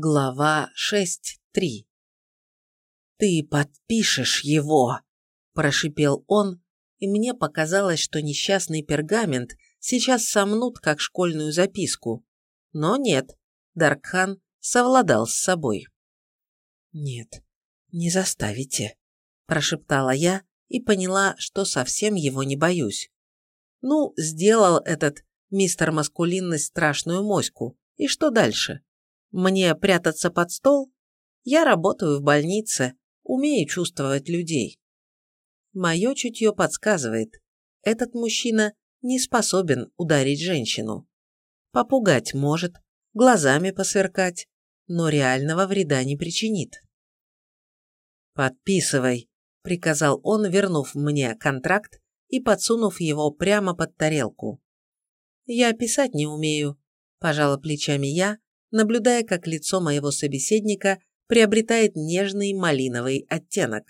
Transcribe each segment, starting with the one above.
Глава 6.3 «Ты подпишешь его!» – прошипел он, и мне показалось, что несчастный пергамент сейчас сомнут, как школьную записку. Но нет, Даркхан совладал с собой. «Нет, не заставите», – прошептала я и поняла, что совсем его не боюсь. Ну, сделал этот мистер Маскулинность страшную моську, и что дальше? Мне прятаться под стол? Я работаю в больнице, умею чувствовать людей. Мое чутье подсказывает, этот мужчина не способен ударить женщину. Попугать может, глазами посверкать, но реального вреда не причинит. «Подписывай», – приказал он, вернув мне контракт и подсунув его прямо под тарелку. «Я писать не умею», – пожала плечами я, наблюдая, как лицо моего собеседника приобретает нежный малиновый оттенок.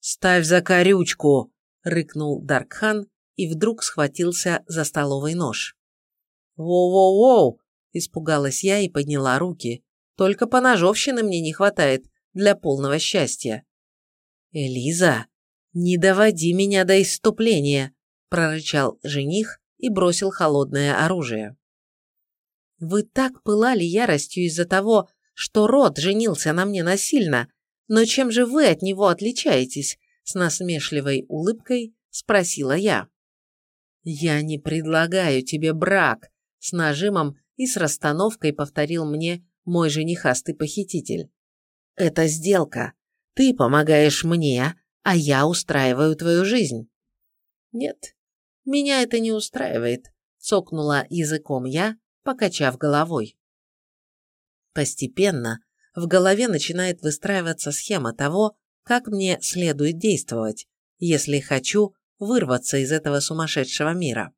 «Ставь за корючку!» – рыкнул Даркхан и вдруг схватился за столовый нож. «Воу-воу-воу!» – испугалась я и подняла руки. «Только поножовщины мне не хватает для полного счастья». «Элиза, не доводи меня до исступления!» – прорычал жених и бросил холодное оружие. Вы так пылали яростью из-за того, что род женился на мне насильно, но чем же вы от него отличаетесь?» С насмешливой улыбкой спросила я. «Я не предлагаю тебе брак», с нажимом и с расстановкой повторил мне мой женихастый похититель. «Это сделка. Ты помогаешь мне, а я устраиваю твою жизнь». «Нет, меня это не устраивает», — цокнула языком я, покачав головой. Постепенно в голове начинает выстраиваться схема того, как мне следует действовать, если хочу вырваться из этого сумасшедшего мира.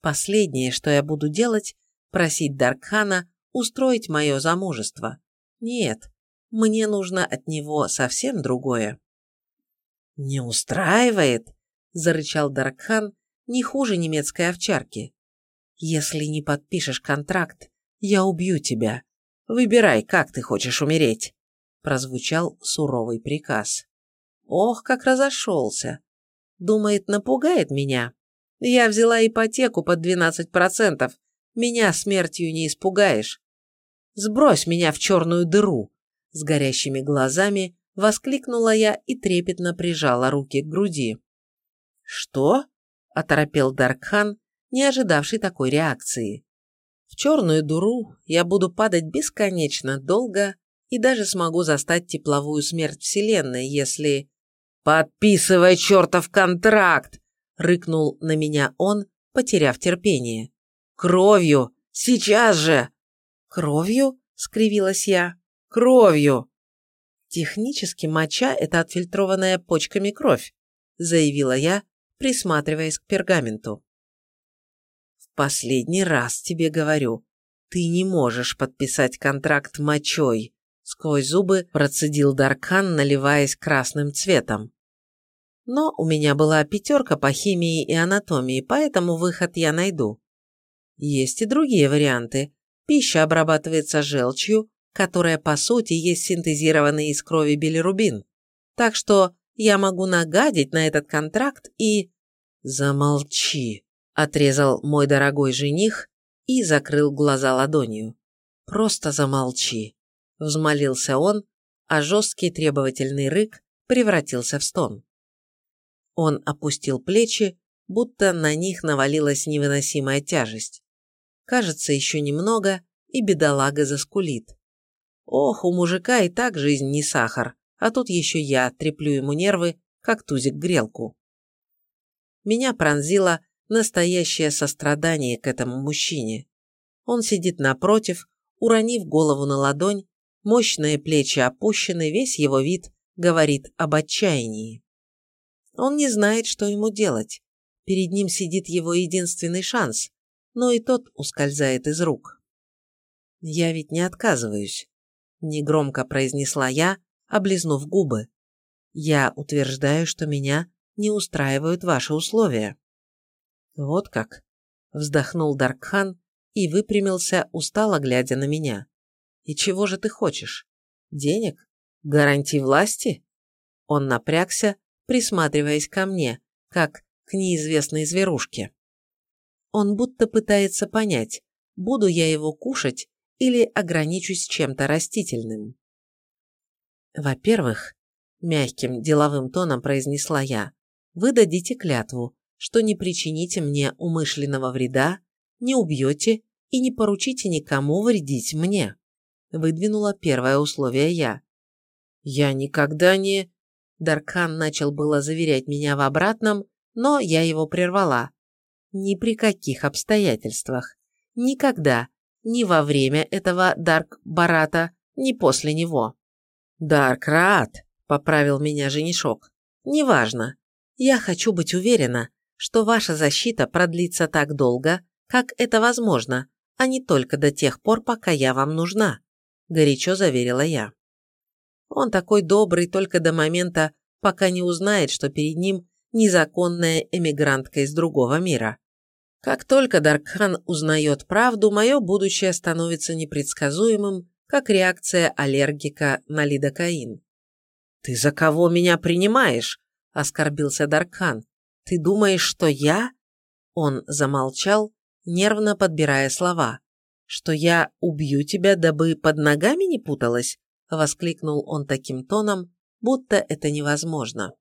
Последнее, что я буду делать, просить Даркхана устроить мое замужество. Нет, мне нужно от него совсем другое. «Не устраивает?» – зарычал Даркхан не хуже немецкой овчарки. Если не подпишешь контракт, я убью тебя. Выбирай, как ты хочешь умереть», – прозвучал суровый приказ. Ох, как разошелся. Думает, напугает меня. Я взяла ипотеку под 12%. Меня смертью не испугаешь. Сбрось меня в черную дыру. С горящими глазами воскликнула я и трепетно прижала руки к груди. «Что?» – оторопел Даркхан, не ожидавший такой реакции. В черную дуру я буду падать бесконечно долго и даже смогу застать тепловую смерть Вселенной, если... «Подписывай чертов контракт!» — рыкнул на меня он, потеряв терпение. «Кровью! Сейчас же!» «Кровью?» — скривилась я. «Кровью!» «Технически моча — это отфильтрованная почками кровь», — заявила я, присматриваясь к пергаменту. Последний раз тебе говорю, ты не можешь подписать контракт мочой, сквозь зубы процедил Даркан, наливаясь красным цветом. Но у меня была пятерка по химии и анатомии, поэтому выход я найду. Есть и другие варианты. Пища обрабатывается желчью, которая по сути есть синтезированный из крови билирубин. Так что я могу нагадить на этот контракт и... Замолчи, отрезал мой дорогой жених и закрыл глаза ладонью. «Просто замолчи», – взмолился он, а жесткий требовательный рык превратился в стон. Он опустил плечи, будто на них навалилась невыносимая тяжесть. Кажется, еще немного, и бедолага заскулит. Ох, у мужика и так жизнь не сахар, а тут еще я треплю ему нервы, как тузик грелку. Меня пронзила настоящее сострадание к этому мужчине. Он сидит напротив, уронив голову на ладонь, мощные плечи опущены, весь его вид говорит об отчаянии. Он не знает, что ему делать. Перед ним сидит его единственный шанс, но и тот ускользает из рук. «Я ведь не отказываюсь», – негромко произнесла я, облизнув губы. «Я утверждаю, что меня не устраивают ваши условия». «Вот как?» – вздохнул Даркхан и выпрямился, устало глядя на меня. И чего же ты хочешь? Денег? Гарантий власти? Он напрягся, присматриваясь ко мне, как к неизвестной зверушке. Он будто пытается понять, буду я его кушать или ограничусь чем-то растительным. Во-первых, мягким деловым тоном произнесла я, вы дадите клятву, что не причините мне умышленного вреда, не убьете и не поручите никому вредить мне. Выдвинула первое условие я. Я никогда не... Даркхан начал было заверять меня в обратном, но я его прервала. Ни при каких обстоятельствах. Никогда. Ни во время этого Дарк-Барата, ни после него. «Дарк-Раат», — поправил меня женишок. «Неважно. Я хочу быть уверена, что ваша защита продлится так долго, как это возможно, а не только до тех пор, пока я вам нужна», — горячо заверила я. Он такой добрый только до момента, пока не узнает, что перед ним незаконная эмигрантка из другого мира. Как только Даркхан узнает правду, мое будущее становится непредсказуемым, как реакция аллергика на лидокаин. «Ты за кого меня принимаешь?» – оскорбился Даркхан. «Ты думаешь, что я?» Он замолчал, нервно подбирая слова. «Что я убью тебя, дабы под ногами не путалась?» – воскликнул он таким тоном, будто это невозможно.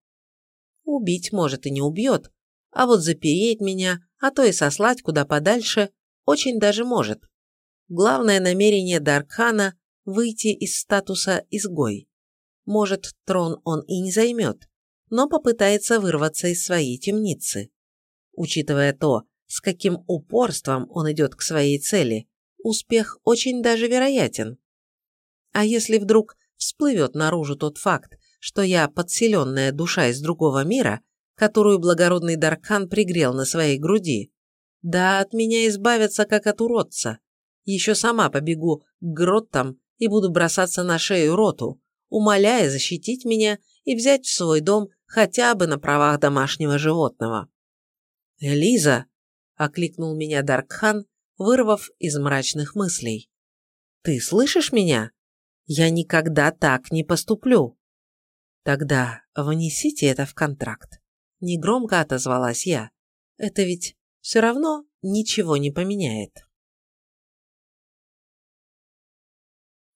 Убить, может, и не убьет, а вот запереть меня, а то и сослать куда подальше, очень даже может. Главное намерение Даркхана – выйти из статуса изгой. Может, трон он и не займет, но попытается вырваться из своей темницы. Учитывая то, с каким упорством он идет к своей цели, успех очень даже вероятен. А если вдруг всплывет наружу тот факт, что я подселенная душа из другого мира, которую благородный Даркхан пригрел на своей груди, да от меня избавятся как от уродца. Еще сама побегу к гроттам и буду бросаться на шею роту, умоляя защитить меня и взять в свой дом хотя бы на правах домашнего животного. «Элиза!» – окликнул меня Даркхан, вырвав из мрачных мыслей. «Ты слышишь меня? Я никогда так не поступлю!» «Тогда внесите это в контракт», – негромко отозвалась я. «Это ведь все равно ничего не поменяет».